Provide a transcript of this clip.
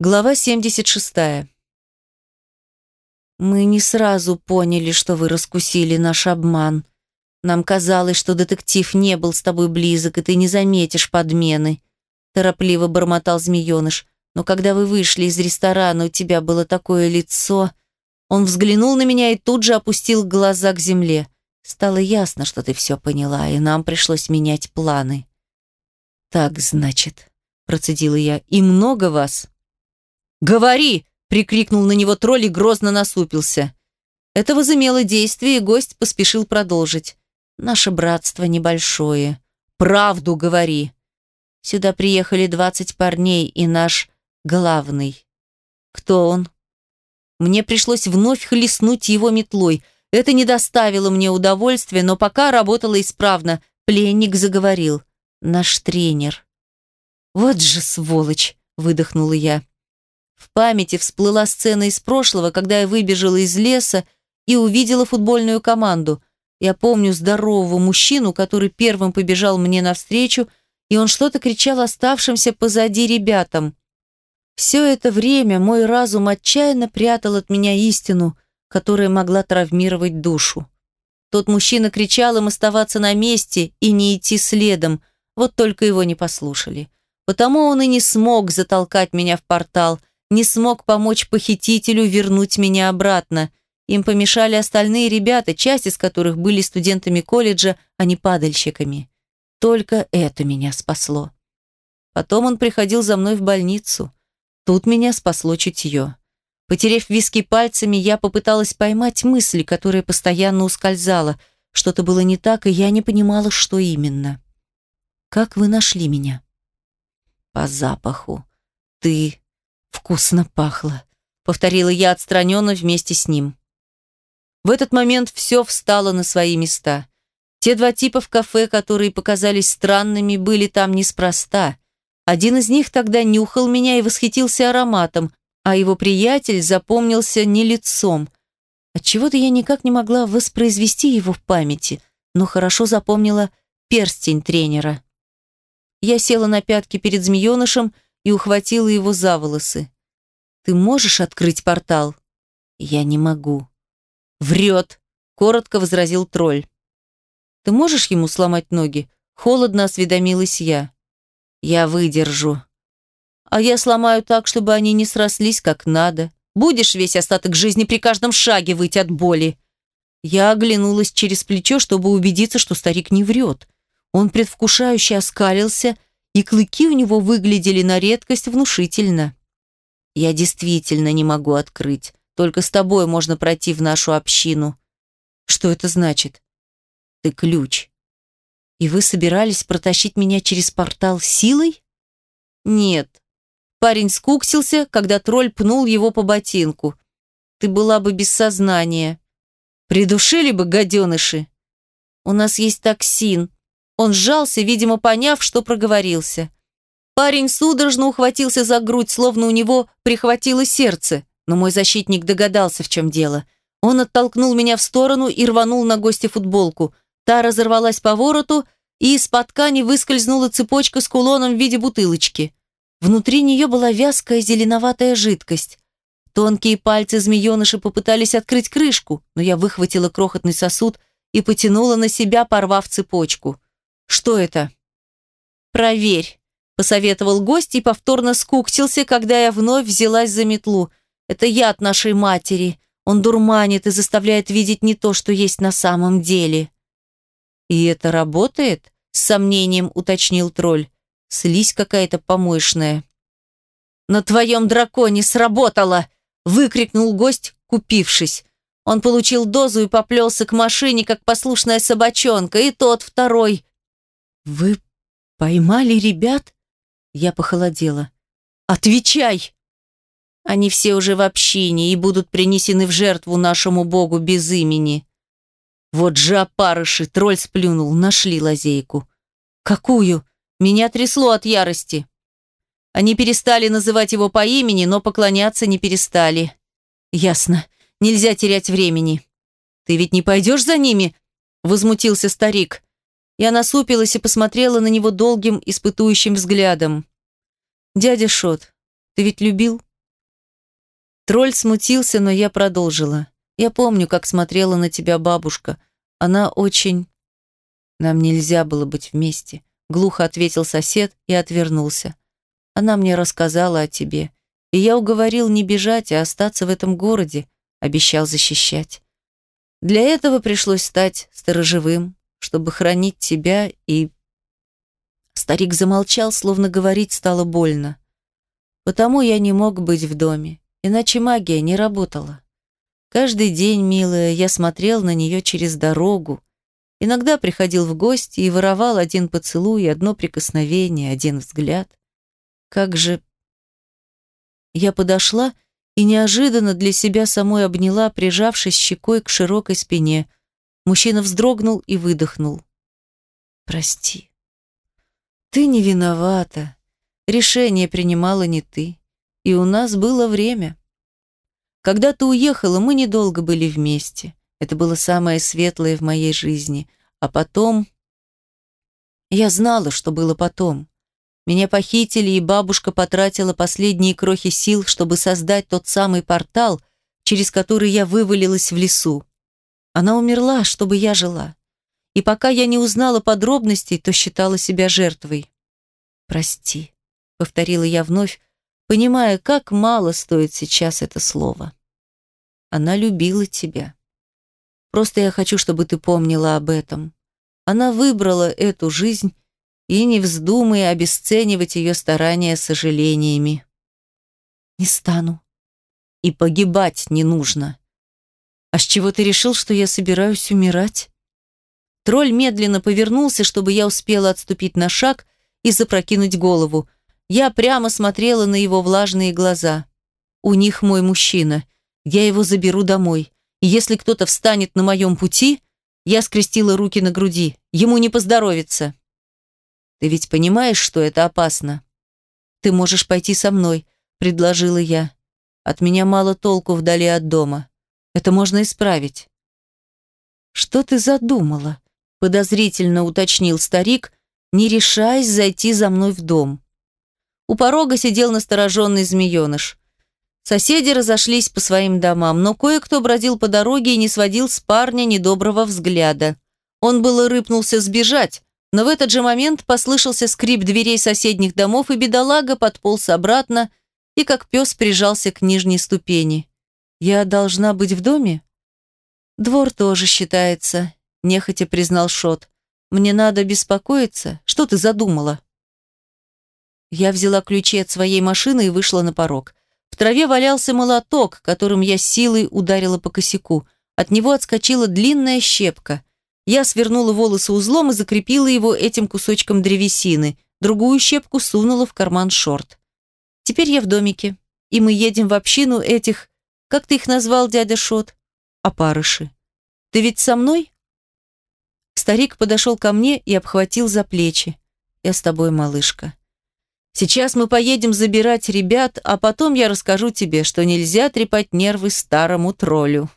Глава 76. Мы не сразу поняли, что вы раскусили наш обман. Нам казалось, что детектив не был с тобой близок, и ты не заметишь подмены. Торопливо бормотал змееныш. Но когда вы вышли из ресторана, у тебя было такое лицо. Он взглянул на меня и тут же опустил глаза к земле. Стало ясно, что ты все поняла, и нам пришлось менять планы. Так, значит, процедила я. И много вас? «Говори!» – прикрикнул на него тролль и грозно насупился. Это возымело действие, и гость поспешил продолжить. «Наше братство небольшое. Правду говори!» Сюда приехали двадцать парней и наш главный. Кто он? Мне пришлось вновь хлестнуть его метлой. Это не доставило мне удовольствия, но пока работало исправно. Пленник заговорил. Наш тренер. «Вот же сволочь!» – выдохнула я. В памяти всплыла сцена из прошлого, когда я выбежала из леса и увидела футбольную команду. Я помню здорового мужчину, который первым побежал мне навстречу, и он что-то кричал оставшимся позади ребятам. Все это время мой разум отчаянно прятал от меня истину, которая могла травмировать душу. Тот мужчина кричал им оставаться на месте и не идти следом, вот только его не послушали. Потому он и не смог затолкать меня в портал, не смог помочь похитителю вернуть меня обратно. Им помешали остальные ребята, часть из которых были студентами колледжа, а не падальщиками. Только это меня спасло. Потом он приходил за мной в больницу. Тут меня спасло чутье. Потерев виски пальцами, я попыталась поймать мысли, которая постоянно ускользала. Что-то было не так, и я не понимала, что именно. «Как вы нашли меня?» «По запаху. Ты Вкусно пахло, повторила я отстраненно вместе с ним. В этот момент все встало на свои места. Те два типа в кафе, которые показались странными, были там неспроста. Один из них тогда нюхал меня и восхитился ароматом, а его приятель запомнился не лицом. Отчего-то я никак не могла воспроизвести его в памяти, но хорошо запомнила перстень тренера. Я села на пятки перед змеенышем и ухватила его за волосы. «Ты можешь открыть портал?» «Я не могу». «Врет», — коротко возразил тролль. «Ты можешь ему сломать ноги?» Холодно осведомилась я. «Я выдержу». «А я сломаю так, чтобы они не срослись как надо. Будешь весь остаток жизни при каждом шаге выть от боли». Я оглянулась через плечо, чтобы убедиться, что старик не врет. Он предвкушающе оскалился, и клыки у него выглядели на редкость внушительно. «Я действительно не могу открыть. Только с тобой можно пройти в нашу общину». «Что это значит?» «Ты ключ». «И вы собирались протащить меня через портал силой?» «Нет». Парень скуксился, когда тролль пнул его по ботинку. «Ты была бы без сознания». «Придушили бы, гаденыши!» «У нас есть токсин», он сжался, видимо, поняв, что проговорился. Парень судорожно ухватился за грудь, словно у него прихватило сердце, но мой защитник догадался, в чем дело. Он оттолкнул меня в сторону и рванул на гостя футболку. Та разорвалась по вороту, и из-под ткани выскользнула цепочка с кулоном в виде бутылочки. Внутри нее была вязкая зеленоватая жидкость. Тонкие пальцы змееныша попытались открыть крышку, но я выхватила крохотный сосуд и потянула на себя, порвав цепочку. Что это? Проверь, посоветовал гость и повторно скуктился, когда я вновь взялась за метлу. Это яд нашей матери. Он дурманит и заставляет видеть не то, что есть на самом деле. И это работает? С сомнением уточнил тролль. Слизь какая-то помоечная. «На твоем драконе сработало!» выкрикнул гость, купившись. Он получил дозу и поплелся к машине, как послушная собачонка, и тот второй. «Вы поймали ребят?» Я похолодела. «Отвечай!» «Они все уже в общине и будут принесены в жертву нашему богу без имени». «Вот же опарыши!» — тролль сплюнул, нашли лазейку. «Какую?» Меня трясло от ярости. Они перестали называть его по имени, но поклоняться не перестали. «Ясно. Нельзя терять времени». «Ты ведь не пойдешь за ними?» — возмутился старик. Я насупилась и посмотрела на него долгим, испытующим взглядом. «Дядя Шот, ты ведь любил?» Тролль смутился, но я продолжила. Я помню, как смотрела на тебя бабушка. Она очень... Нам нельзя было быть вместе. Глухо ответил сосед и отвернулся. Она мне рассказала о тебе. И я уговорил не бежать, а остаться в этом городе. Обещал защищать. Для этого пришлось стать сторожевым, чтобы хранить тебя и... Старик замолчал, словно говорить стало больно. Потому я не мог быть в доме, иначе магия не работала. Каждый день, милая, я смотрел на нее через дорогу. Иногда приходил в гости и воровал один поцелуй, одно прикосновение, один взгляд. Как же... Я подошла и неожиданно для себя самой обняла, прижавшись щекой к широкой спине. Мужчина вздрогнул и выдохнул. «Прости. Ты не виновата. Решение принимала не ты. И у нас было время. Когда ты уехала, мы недолго были вместе. Это было самое светлое в моей жизни. А потом... Я знала, что было потом. Меня похитили, и бабушка потратила последние крохи сил, чтобы создать тот самый портал, через который я вывалилась в лесу. Она умерла, чтобы я жила. И пока я не узнала подробностей, то считала себя жертвой. «Прости», — повторила я вновь, понимая, как мало стоит сейчас это слово. Она любила тебя. Просто я хочу, чтобы ты помнила об этом. Она выбрала эту жизнь, и не вздумай обесценивать ее старания сожалениями. Не стану. И погибать не нужно. А с чего ты решил, что я собираюсь умирать? Тролль медленно повернулся, чтобы я успела отступить на шаг и запрокинуть голову. Я прямо смотрела на его влажные глаза. У них мой мужчина. Я его заберу домой. И если кто-то встанет на моем пути, я скрестила руки на груди. Ему не поздоровится. Ты ведь понимаешь, что это опасно? Ты можешь пойти со мной, предложила я. От меня мало толку вдали от дома. Это можно исправить. Что ты задумала? Подозрительно уточнил старик, не решаясь зайти за мной в дом. У порога сидел настороженный змееныш. Соседи разошлись по своим домам, но кое-кто бродил по дороге и не сводил с парня недоброго взгляда. Он было рыпнулся сбежать, но в этот же момент послышался скрип дверей соседних домов, и бедолага подполз обратно и как пес прижался к нижней ступени. «Я должна быть в доме?» «Двор тоже считается», – нехотя признал Шот. «Мне надо беспокоиться? Что ты задумала?» Я взяла ключи от своей машины и вышла на порог. В траве валялся молоток, которым я силой ударила по косяку. От него отскочила длинная щепка. Я свернула волосы узлом и закрепила его этим кусочком древесины. Другую щепку сунула в карман шорт. Теперь я в домике, и мы едем в общину этих... Как ты их назвал, дядя Шот? Опарыши. Ты ведь со мной? Старик подошел ко мне и обхватил за плечи. Я с тобой, малышка. Сейчас мы поедем забирать ребят, а потом я расскажу тебе, что нельзя трепать нервы старому троллю.